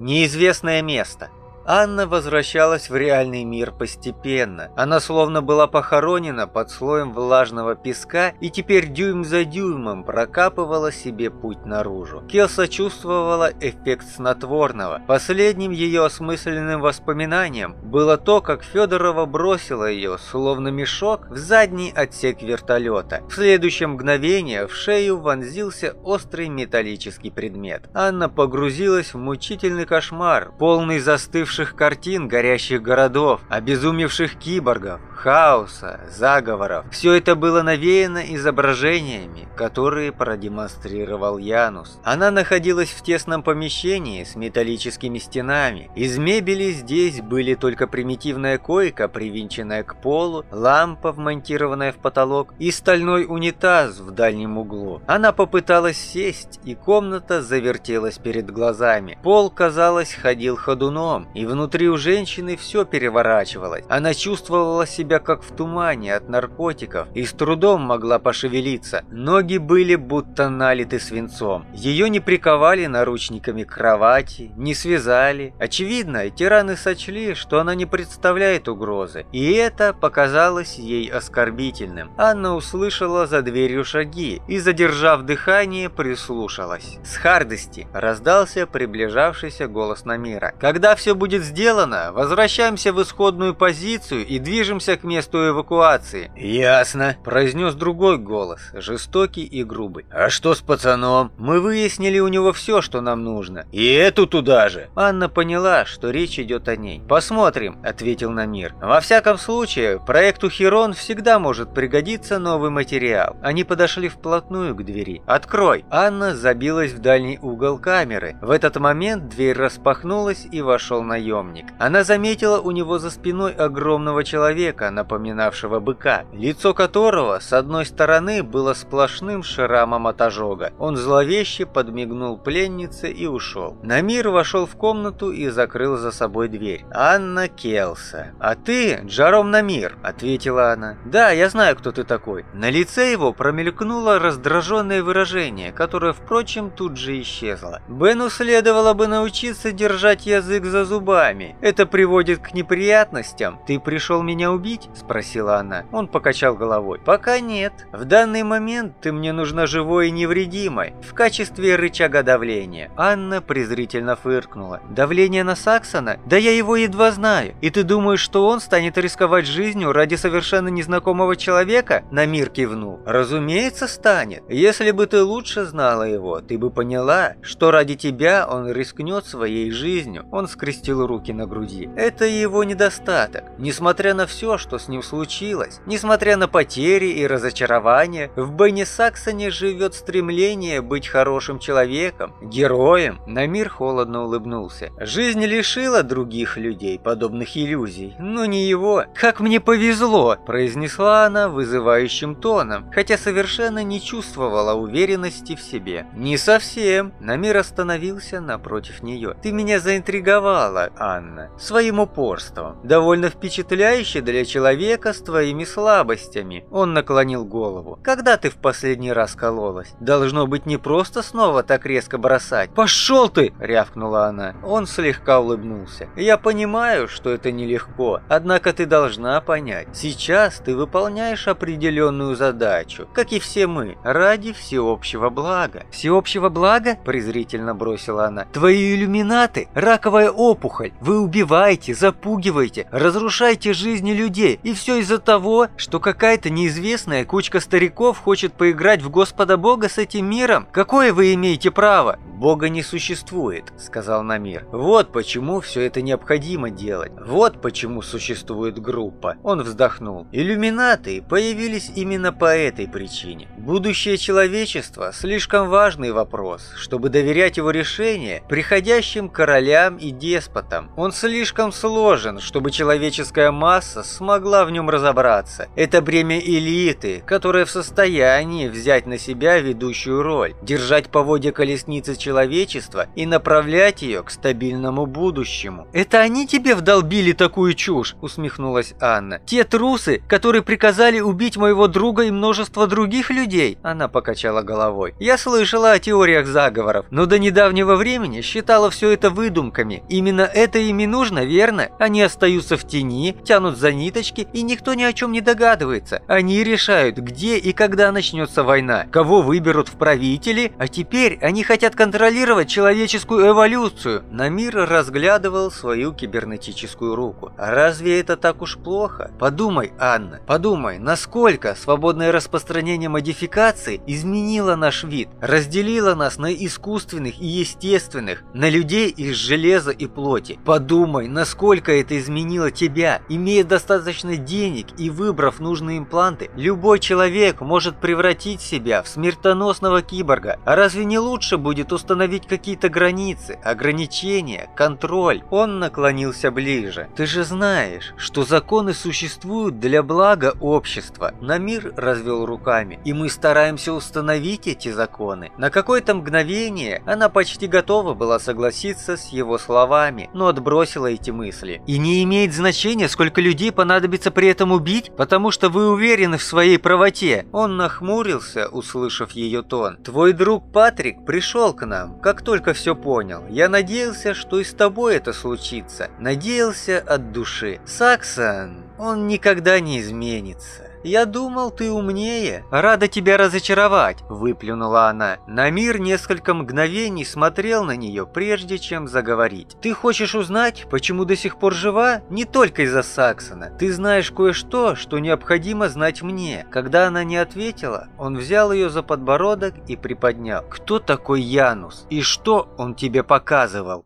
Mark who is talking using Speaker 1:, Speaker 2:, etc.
Speaker 1: Неизвестное место. Анна возвращалась в реальный мир постепенно. Она словно была похоронена под слоем влажного песка и теперь дюйм за дюймом прокапывала себе путь наружу. Келса чувствовала эффект снотворного. Последним ее осмысленным воспоминанием было то, как Федорова бросила ее, словно мешок, в задний отсек вертолета. В следующее мгновение в шею вонзился острый металлический предмет. Анна погрузилась в мучительный кошмар, полный застывших картин горящих городов, обезумевших киборгов, хаоса, заговоров. Все это было навеяно изображениями, которые продемонстрировал Янус. Она находилась в тесном помещении с металлическими стенами. Из мебели здесь были только примитивная койка, привинченная к полу, лампа, вмонтированная в потолок, и стальной унитаз в дальнем углу. Она попыталась сесть, и комната завертелась перед глазами. Пол, казалось, ходил ходуном, внутри у женщины все переворачивалось. Она чувствовала себя как в тумане от наркотиков и с трудом могла пошевелиться. Ноги были будто налиты свинцом. Ее не приковали наручниками к кровати, не связали. Очевидно, тираны сочли, что она не представляет угрозы, и это показалось ей оскорбительным. Анна услышала за дверью шаги и, задержав дыхание, прислушалась. С хардости раздался приближавшийся голос Намира. «Когда все будет будет сделано, возвращаемся в исходную позицию и движемся к месту эвакуации».
Speaker 2: «Ясно», –
Speaker 1: произнес другой голос, жестокий и грубый. «А что с пацаном? Мы выяснили у него все, что нам нужно.
Speaker 2: И эту туда же».
Speaker 1: Анна поняла, что речь идет о ней. «Посмотрим», – ответил Намир. «Во всяком случае, проекту Херон всегда может пригодиться новый материал». Они подошли вплотную к двери. «Открой!» Анна забилась в дальний угол камеры. В этот момент дверь распахнулась и вошел на наемник. Она заметила у него за спиной огромного человека, напоминавшего быка, лицо которого с одной стороны было сплошным шрамом от ожога. Он зловеще подмигнул пленнице и ушел. Намир вошел в комнату и закрыл за собой дверь. «Анна Келса. А ты Джаром Намир», — ответила она. «Да, я знаю, кто ты такой». На лице его промелькнуло раздраженное выражение, которое, впрочем, тут же исчезло. Бену следовало бы научиться держать язык за зубами, зубами. Это приводит к неприятностям. Ты пришел меня убить?» – спросила она. Он покачал головой. «Пока нет. В данный момент ты мне нужна живой и невредимой. В качестве рычага давления». Анна презрительно фыркнула. «Давление на Саксона? Да я его едва знаю. И ты думаешь, что он станет рисковать жизнью ради совершенно незнакомого человека?» На мир кивнул. «Разумеется, станет. Если бы ты лучше знала его, ты бы поняла, что ради тебя он рискнет своей жизнью». Он скрестил скрестил руки на груди. Это его недостаток. Несмотря на все, что с ним случилось, несмотря на потери и разочарования, в Бенни Саксоне живет стремление быть хорошим человеком, героем. На мир холодно улыбнулся. Жизнь лишила других людей подобных иллюзий, но не его. «Как мне повезло!» – произнесла она вызывающим тоном, хотя совершенно не чувствовала уверенности в себе. «Не совсем!» – Намир остановился напротив нее. «Ты меня заинтриговала, Анна, своим упорством. Довольно впечатляюще для человека с твоими слабостями. Он наклонил голову. Когда ты в последний раз кололась? Должно быть не просто снова так резко бросать. Пошел ты! рявкнула она. Он слегка улыбнулся. Я понимаю, что это нелегко, однако ты должна понять. Сейчас ты выполняешь определенную задачу, как и все мы, ради всеобщего блага. Всеобщего блага? презрительно бросила она. Твои иллюминаты, раковая опухоль опухоль. Вы убиваете, запугиваете, разрушаете жизни людей. И все из-за того, что какая-то неизвестная кучка стариков хочет поиграть в Господа Бога с этим миром. Какое вы имеете право? Бога не существует, сказал Намир. Вот почему все это необходимо делать. Вот почему существует группа. Он вздохнул. Иллюминаты появились именно по этой причине. Будущее человечества слишком важный вопрос, чтобы доверять его решение приходящим королям и деспотам. Он слишком сложен, чтобы человеческая масса смогла в нем разобраться. Это бремя элиты, которая в состоянии взять на себя ведущую роль, держать поводья колесницы человечества и направлять ее к стабильному будущему. «Это они тебе вдолбили такую чушь?» – усмехнулась Анна. «Те трусы, которые приказали убить моего друга и множество других людей?» Она покачала головой. «Я слышала о теориях заговоров, но до недавнего времени считала все это выдумками. Именно это им и нужно, верно? Они остаются в тени, тянут за ниточки, и никто ни о чем не догадывается. Они решают, где и когда начнется война, кого выберут в правители, а теперь они хотят контролировать человеческую эволюцию. Намир разглядывал свою кибернетическую руку. А разве это так уж плохо? Подумай, Анна, подумай, насколько свободное распространение модификаций изменило наш вид, разделило нас на искусственных и естественных, на людей из железа и плоти. Подумай, насколько это изменило тебя. Имея достаточно денег и выбрав нужные импланты, любой человек может превратить себя в смертоносного киборга. А разве не лучше будет установить какие-то границы, ограничения, контроль? Он наклонился ближе. Ты же знаешь, что законы существуют для блага общества. Намир развел руками, и мы стараемся установить эти законы. На какое-то мгновение она почти готова была согласиться с его словами, но отбросила эти мысли. И не имеет значения, сколько людей понадобится при этом убить, потому что вы уверены в своей правоте. Он нахмурился, услышав ее тон. Твой друг Патрик пришел к нам, как только все понял. Я надеялся, что и с тобой это случится. Надеялся от души. Саксон, он никогда не изменится. «Я думал, ты умнее. Рада тебя разочаровать», – выплюнула она. Намир несколько мгновений смотрел на нее, прежде чем заговорить. «Ты хочешь узнать, почему до сих пор жива? Не только из-за Саксона. Ты знаешь кое-что, что необходимо знать мне». Когда она не ответила, он взял ее за подбородок и приподнял. «Кто такой Янус? И что он тебе показывал?»